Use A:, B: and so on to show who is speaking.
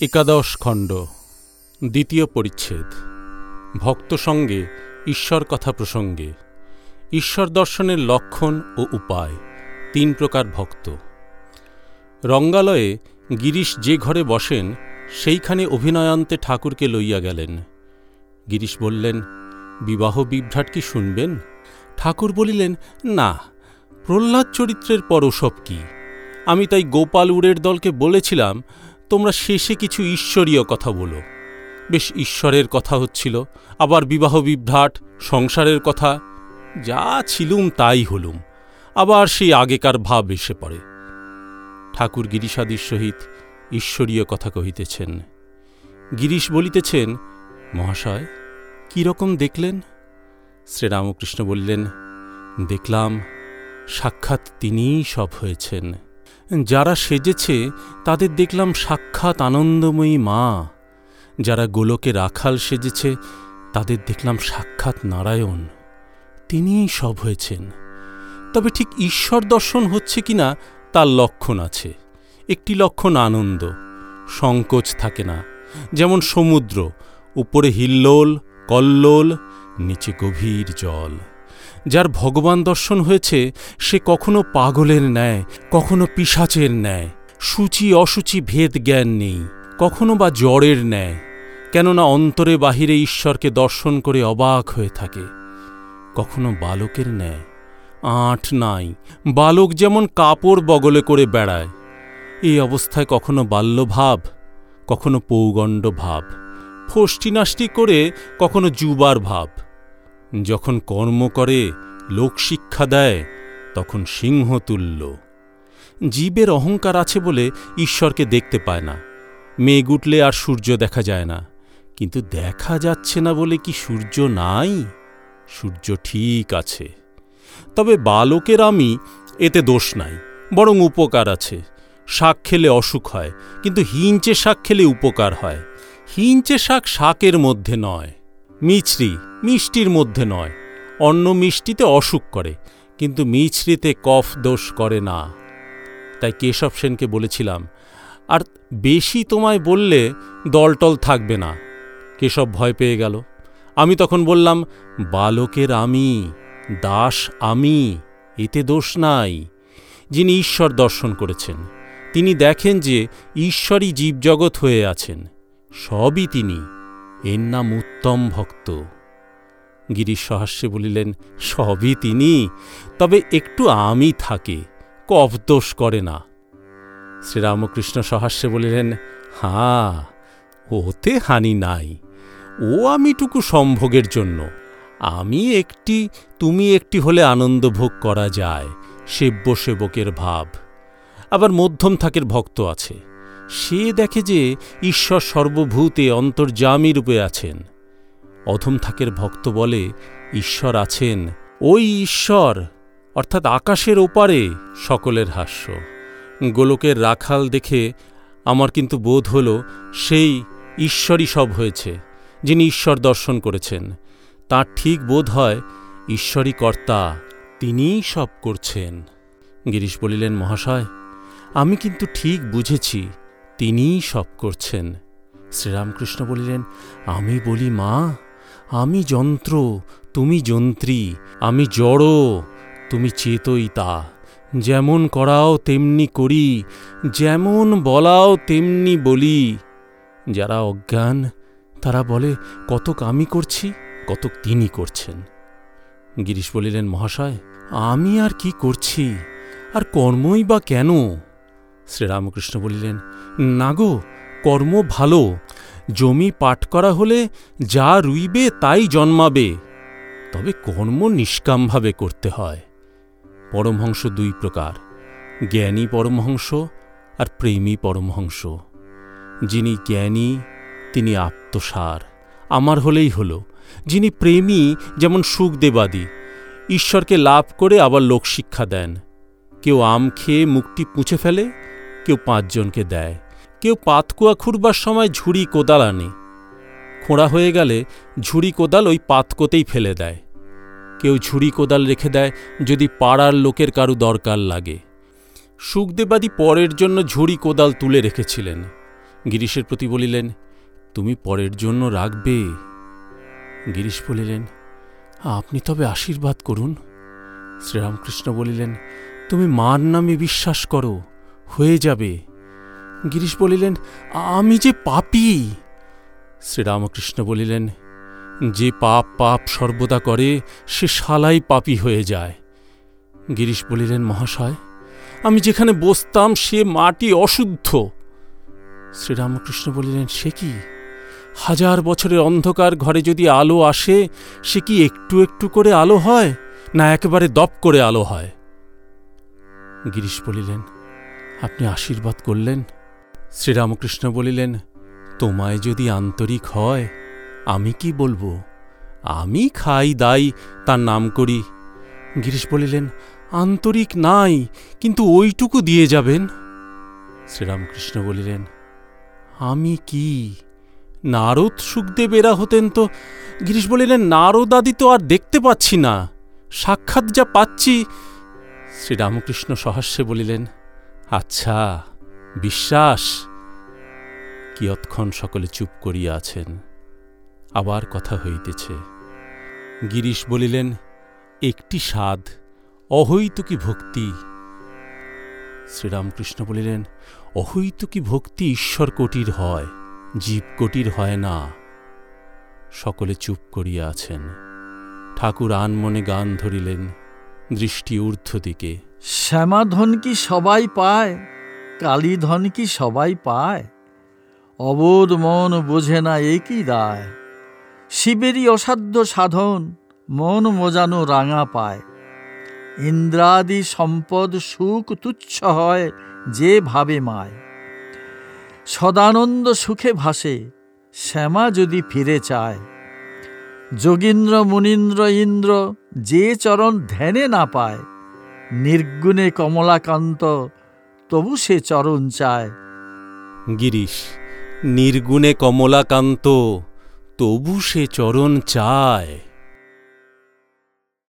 A: একাদশ খণ্ড, দ্বিতীয় পরিচ্ছেদ। ভক্ত সঙ্গে, ঈশ্বর কথা প্রসঙ্গে। ঈশ্বর দর্শনের লক্ষণ ও উপায়, তিন প্রকার ভক্ত। রঙ্গালয়ে গিরিশ যে ঘরে বসেন, সেইখানে অভিনয়ান্তে ঠাকুরকে লইয়া গেলেন। গিরিশ বললেন, বিবাহ বিভ্রাট কি শুনবেন? ঠাকুর বলিলেন, না, প্রহ্লাদ চরিত্রের পর ওসব কি। আমি তাই গোপাল উড়ের দলকে বলেছিলাম তোমরা শেষে কিছু ঈশ্বরীয় কথা বলো। বেশ ঈশ্বরের কথা হচ্ছিল, আবার বিবাহ বিভ্রাট, সংসারের কথা, যা ছিলুম তাই হলুম। আবার সেই আগেকার ভাব এসে পড়ে। ঠাকুর গিরিশাদির সহিত ঈশ্বরীয় কথা কহিতেছেন, গিরিশ বলিতেছেন, মহাশয় রকম দেখলেন? শ্রীরামকৃষ্ণ বললেন, দেখলাম, সাক্ষাৎ তিনিই সব হয়েছেন। যারা সেজেছে, তাদের দেখলাম সাক্ষাৎ আনন্দময়ী মা। যারা গোলকে রাখাল সেজেছে, তাদের দেখলাম সাক্ষাৎ নারায়ণ। তিনিই সব হয়েছেন। তবে ঠিক ঈশ্বর দর্শন হচ্ছে কিনা, তার লক্ষণ আছে। একটি লক্ষণ আনন্দ। সংকোচ থাকে না। যেমন সমুদ্র, উপরে হিল্লোল, কল্লোল, নিচে গভীর জল। যার ভগবান দর্শন হয়েছে, সে কখনো পাগলের ন্যায়, কখনো পিসাচের ন্যায়, সূচি অসুচি ভেদ জ্ঞান নেই, কখনো বা জ্বরের ন্যায়, কেননা অন্তরে বাহিরে ঈশ্বরকে দর্শন করে অবাক হয়ে থাকে। কখনো বালকের ন্যায়, আঁট নাই, বালক যেমন কাপড় বগলে করে বেড়ায়, এই অবস্থায় কখনো বাল্যভাব, কখনো পৌগণ্ড ভাব ফষ্টিনাষ্টি করে কখনো যুবার ভাব। যখন কর্ম করে লোকশিক্ষা দেয়, তখন সিংহ তুল্য। জীবের অহংকার আছে বলে ঈশ্বরকে দেখতে পায় না। মেঘ উঠলে আর সূর্য দেখা যায় না। কিন্তু দেখা যাচ্ছে না বলে কি সূর্য নাই? সূর্য ঠিক আছে। তবে বালকের আমি এতে দোষ নাই, বরং উপকার আছে। শাক খেলে অসুখ হয়, কিন্তু হিঞ্চে শাক খেলে উপকার হয়। হিঞ্চে শাক শাকের মধ্যে নয়। মিছরি, মিষ্টির মধ্যে নয়। অন্য মিষ্টিতে অসুখ করে, কিন্তু মিছরিতে কফ দোষ করে না। তাই কেশব সেনকে বলেছিলাম, আর বেশি তোমায় বললে দলটল থাকবে না। কেশব ভয় পেয়ে গেল। আমি তখন বললাম, বালকের আমি, দাস আমি, এতে দোষ নাই। যিনি ঈশ্বর দর্শন করেছেন, তিনি দেখেন যে ঈশ্বরই জীবজগৎ হয়ে আছেন। সবই তিনি। এর নাম উত্তম ভক্ত। গিরিশ সহাস্যে বলিলেন, সবই তিনি, তবে একটু আমি থাকে কফ দোষ করে না। শ্রীরামকৃষ্ণ সহাস্যে বলিলেন, হাঁ, ওতে হানি নাই, ও আমিটুকু সম্ভোগের জন্য। আমি একটি, তুমি একটি হলে আনন্দ ভোগ করা যায়, সেব্য সেবকের ভাব। আবার মধ্যম থাকের ভক্ত আছে। সে দেখে যে ঈশ্বর সর্বভূতে অন্তর্যামী রূপে আছেন। অধম থাকের ভক্ত বলে, ঈশ্বর আছেন ওই ঈশ্বর, অর্থাৎ আকাশের ওপারে সকলের হাস্য। গোলকের রাখাল দেখে আমার কিন্তু বোধ হল সেই ঈশ্বরই সব হয়েছে, যিনি ঈশ্বর দর্শন করেছেন। তার ঠিক বোধ হয় ঈশ্বরই কর্তা, তিনিই সব করছেন। গিরিশ বলিলেন, মহাশয়, আমি কিন্তু ঠিক বুঝেছি তিনিই সব করছেন। শ্রীরামকৃষ্ণ বলিলেন, আমি বলি, মা, আমি যন্ত্র, তুমি যন্ত্রী, আমি জড়, তুমি চেতই তা। যেমন করাও তেমনি করি, যেমন বলাও তেমনি বলি। যারা অজ্ঞান, তারা বলে, কতক আমি করছি, কতক তিনি করছেন। গিরিশ বলিলেন, মহাশয়, আমি আর কি করছি? আর কর্মই বা কেন? শ্রীরামকৃষ্ণ বলিলেন, না গো, কর্ম ভালো। জমি পাট করা হলে যা রুইবে তাই জন্মাবে। তবে কর্ম নিষ্কামভাবে করতে হয়। পরমহংস দুই প্রকার, জ্ঞানী পরমহংস আর প্রেমী পরমহংস। যিনি জ্ঞানী, তিনি আত্মসার। আমার হলেই হল। যিনি প্রেমী, যেমন সুখদেবাদী ঈশ্বরকে লাভ করে আবার লোকশিক্ষা দেন। কেউ আম খেয়ে মুখটি পুঁছে ফেলে কেউ পাঁচজনকে দেয়। কেউ পাতকুয়া খুঁড়বার সময় ঝুড়ি কোদাল আনে। খোঁড়া হয়ে গেলে ঝুড়ি কোদাল ওই পাতকোতেই ফেলে দেয়। কেউ ঝুড়ি কোদাল রেখে দেয় যদি পাড়ার লোকের কারু দরকার লাগে। সুখদেবাদী পরের জন্য ঝুড়ি কোদাল তুলে রেখেছিলেন। গিরিশের প্রতি বলিলেন, তুমি পরের জন্য রাখবে। গিরিশ বলিলেন, আপনি তবে আশীর্বাদ করুন। শ্রীরামকৃষ্ণ বলিলেন, তুমি মার নামে বিশ্বাস করো। হয়ে যাবে। গিরিশ বলিলেন, আমি যে পাপি। শ্রীরামকৃষ্ণ বলিলেন, যে পাপ পাপ সর্বদা করে, সে শালাই পাপি হয়ে যায়। গিরিশ বলিলেন, মহাশয়, আমি যেখানে বসতাম, সে মাটি অশুদ্ধ। শ্রীরামকৃষ্ণ বলিলেন, সে কি? হাজার বছরের অন্ধকার ঘরে যদি আলো আসে, সে কি একটু একটু করে আলো হয়, না একেবারে দপ করে আলো হয়? গিরিশ বলিলেন আপনি আশীর্বাদ করলেন। শ্রীরামকৃষ্ণ বলিলেন, তোমায় যদি আন্তরিক হয়, আমি কি বলব? আমি খাই, দাই, তার নাম করি। গিরিশ বলিলেন, আন্তরিক নাই, কিন্তু ওইটুকু দিয়ে যাবেন? শ্রীরামকৃষ্ণ বলিলেন, আমি কি? নারদ সুখদেব এরা হতেন তো? গিরিশ বলিলেন, নারদ আদি তো আর দেখতে পাচ্ছি না। সাক্ষাৎ যা পাচ্ছি। শ্রীরামকৃষ্ণ সহাস্যে বলিলেন আচ্ছা বিশ্বাস। কিয়ৎক্ষণ সকলে চুপ করিয়া আছেন। আবার কথা হইতেছে। গিরিশ বলিলেন, একটি স্বাদ, অহৈতুকী ভক্তি। শ্রীরামকৃষ্ণ বলিলেন, অহৈতুকী ভক্তি ঈশ্বর কোটির হয়, জীব কোটির হয় না। সকলে চুপ করিয়া আছেন। ঠাকুর আনমনে গান ধরিলেন। দৃষ্টি ঊর্ধ্ব দিকে
B: শ্যামাধন কি সবাই পায়? কালীধন কি সবাই পায়? অবোধ মন বোঝে না একই দায় শিবেরই অসাধ্য সাধন, মন মোজানো রাঙা পায়। ইন্দ্রাদি সম্পদ সুখ তুচ্ছ হয় যে ভাবে মায়। সদানন্দ সুখে ভাসে, শ্যামা যদি ফিরে চায়। যোগীন্দ্র, মুনীন্দ্র, ইন্দ্র যে চরণ ধ্যানে না পায়, নির্গুণে কমলাকান্ত তবু সে চরণ চায়।
A: গিরিশ, নির্গুণে কমলাকান্ত তবু সে চরণ চায়।